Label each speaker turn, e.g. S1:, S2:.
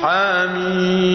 S1: حميم.